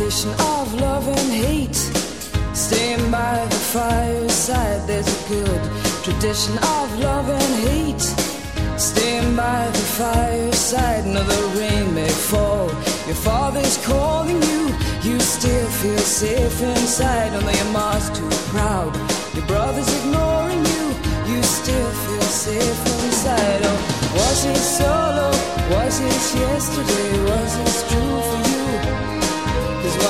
tradition of love and hate. Staying by the fireside, there's a good tradition of love and hate. Staying by the fireside, now the rain may fall. Your father's calling you, you still feel safe inside. Although your mom's too proud, your brother's ignoring you, you still feel safe inside. Oh, was it solo? Was it yesterday? Was it true for you? Children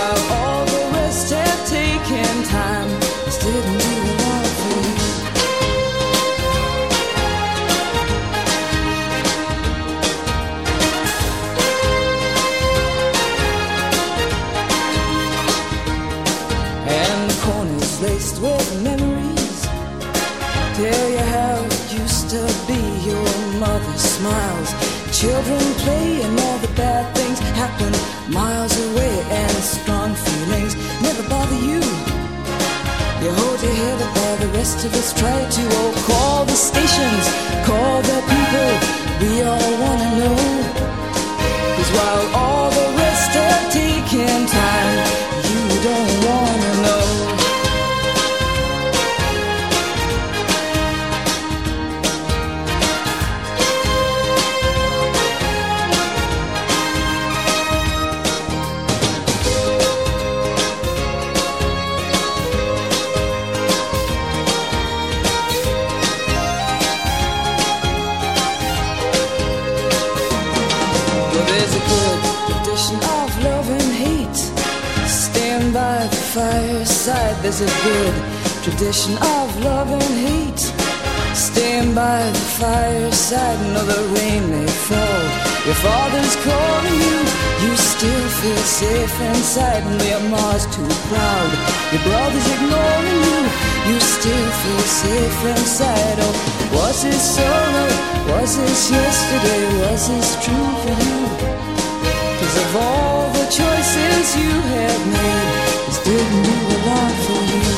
play and the corners laced with memories. Tell you how it used to be. Your mother's smiles, children playing, all the bad things happen miles away And strong feelings never bother you. You hold your head up while the rest of us try to Oh, call the stations, call safe inside. And your mom's too proud. Your brother's ignoring you. You still feel safe inside. Oh, was this solo? Was this yesterday? Was this true for you? Cause of all the choices you have made, this didn't do a lot for you.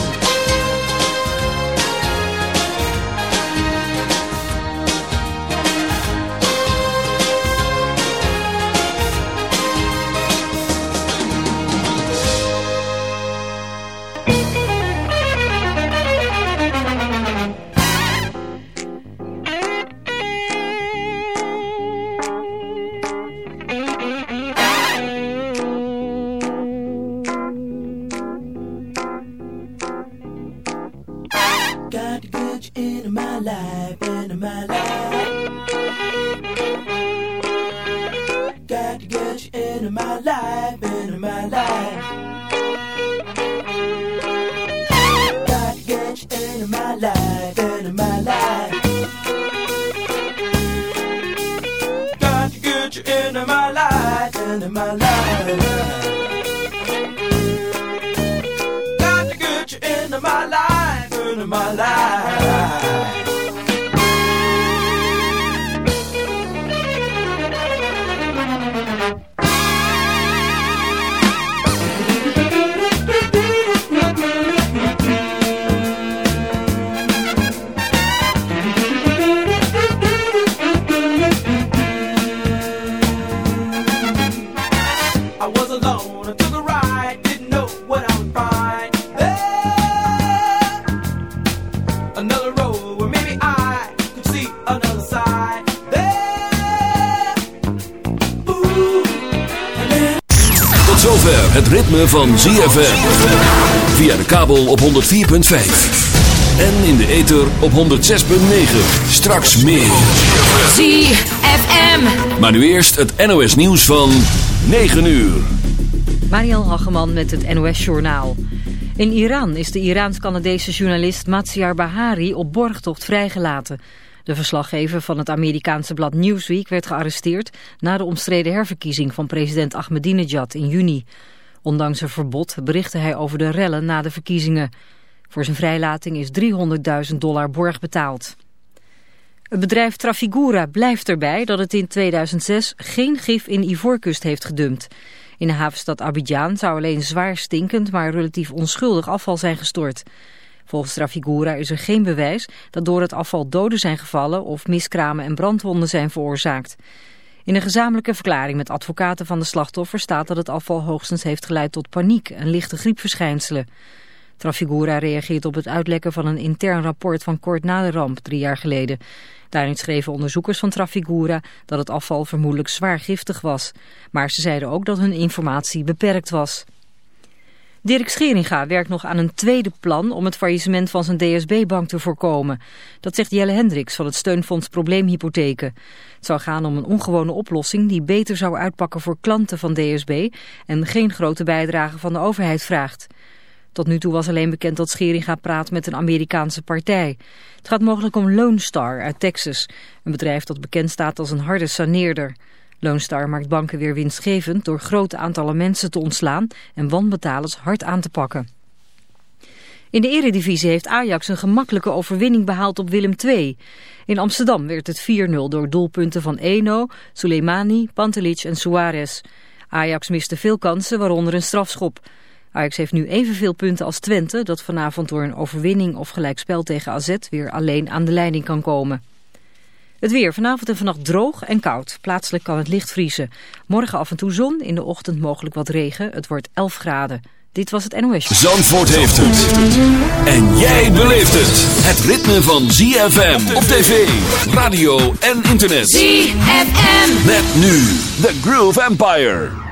Life, into my life. Van ZFM. Via de kabel op 104.5. En in de ether op 106.9. Straks meer. ZFM. Maar nu eerst het NOS nieuws van 9 uur. Mariel Hageman met het NOS Journaal. In Iran is de Iraans-Canadese journalist Matsiar Bahari op borgtocht vrijgelaten. De verslaggever van het Amerikaanse blad Newsweek werd gearresteerd... na de omstreden herverkiezing van president Ahmadinejad in juni. Ondanks een verbod berichtte hij over de rellen na de verkiezingen. Voor zijn vrijlating is 300.000 dollar borg betaald. Het bedrijf Trafigura blijft erbij dat het in 2006 geen gif in Ivoorkust heeft gedumpt... In de havenstad Abidjan zou alleen zwaar stinkend, maar relatief onschuldig afval zijn gestort. Volgens Trafigura is er geen bewijs dat door het afval doden zijn gevallen of miskramen en brandwonden zijn veroorzaakt. In een gezamenlijke verklaring met advocaten van de slachtoffers staat dat het afval hoogstens heeft geleid tot paniek en lichte griepverschijnselen. Trafigura reageert op het uitlekken van een intern rapport van kort na de ramp, drie jaar geleden. Daarin schreven onderzoekers van Trafigura dat het afval vermoedelijk zwaar giftig was. Maar ze zeiden ook dat hun informatie beperkt was. Dirk Scheringa werkt nog aan een tweede plan om het faillissement van zijn DSB-bank te voorkomen. Dat zegt Jelle Hendricks van het steunfonds Probleemhypotheken. Het zou gaan om een ongewone oplossing die beter zou uitpakken voor klanten van DSB en geen grote bijdrage van de overheid vraagt. Tot nu toe was alleen bekend dat Scheringa praat met een Amerikaanse partij. Het gaat mogelijk om Lone Star uit Texas, een bedrijf dat bekend staat als een harde saneerder. Lone Star maakt banken weer winstgevend door grote aantallen mensen te ontslaan en wanbetalers hard aan te pakken. In de eredivisie heeft Ajax een gemakkelijke overwinning behaald op Willem II. In Amsterdam werd het 4-0 door doelpunten van Eno, Soleimani, Pantelic en Suarez. Ajax miste veel kansen, waaronder een strafschop. Ajax heeft nu evenveel punten als Twente, dat vanavond door een overwinning of gelijkspel tegen AZ weer alleen aan de leiding kan komen. Het weer vanavond en vannacht droog en koud. Plaatselijk kan het licht vriezen. Morgen af en toe zon, in de ochtend mogelijk wat regen. Het wordt 11 graden. Dit was het NOS. Zandvoort heeft het. En jij beleeft het. Het ritme van ZFM op tv, radio en internet. ZFM. Met nu The Groove Empire.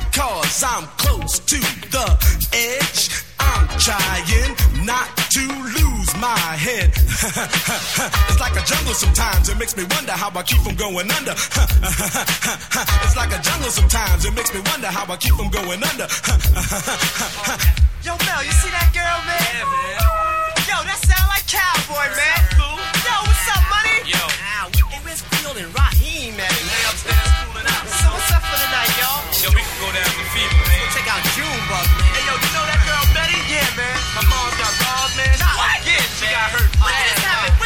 cause I'm close to the edge. I'm trying not to lose my head. it's like a jungle sometimes, it makes me wonder how I keep from going under. it's like a jungle sometimes, it makes me wonder how I keep from going under. Yo, Mel, you see that girl, man? Yeah, man. Yo, that sound like cowboy, man. Yo, what's up, money? Yo, it was Field and Raheem, man. down for fever, man. Check out Junebug, man. Hey, yo, you know that girl Betty? Yeah, man. My mom's got balls, man. Not yeah, She got hurt. What just uh, happened?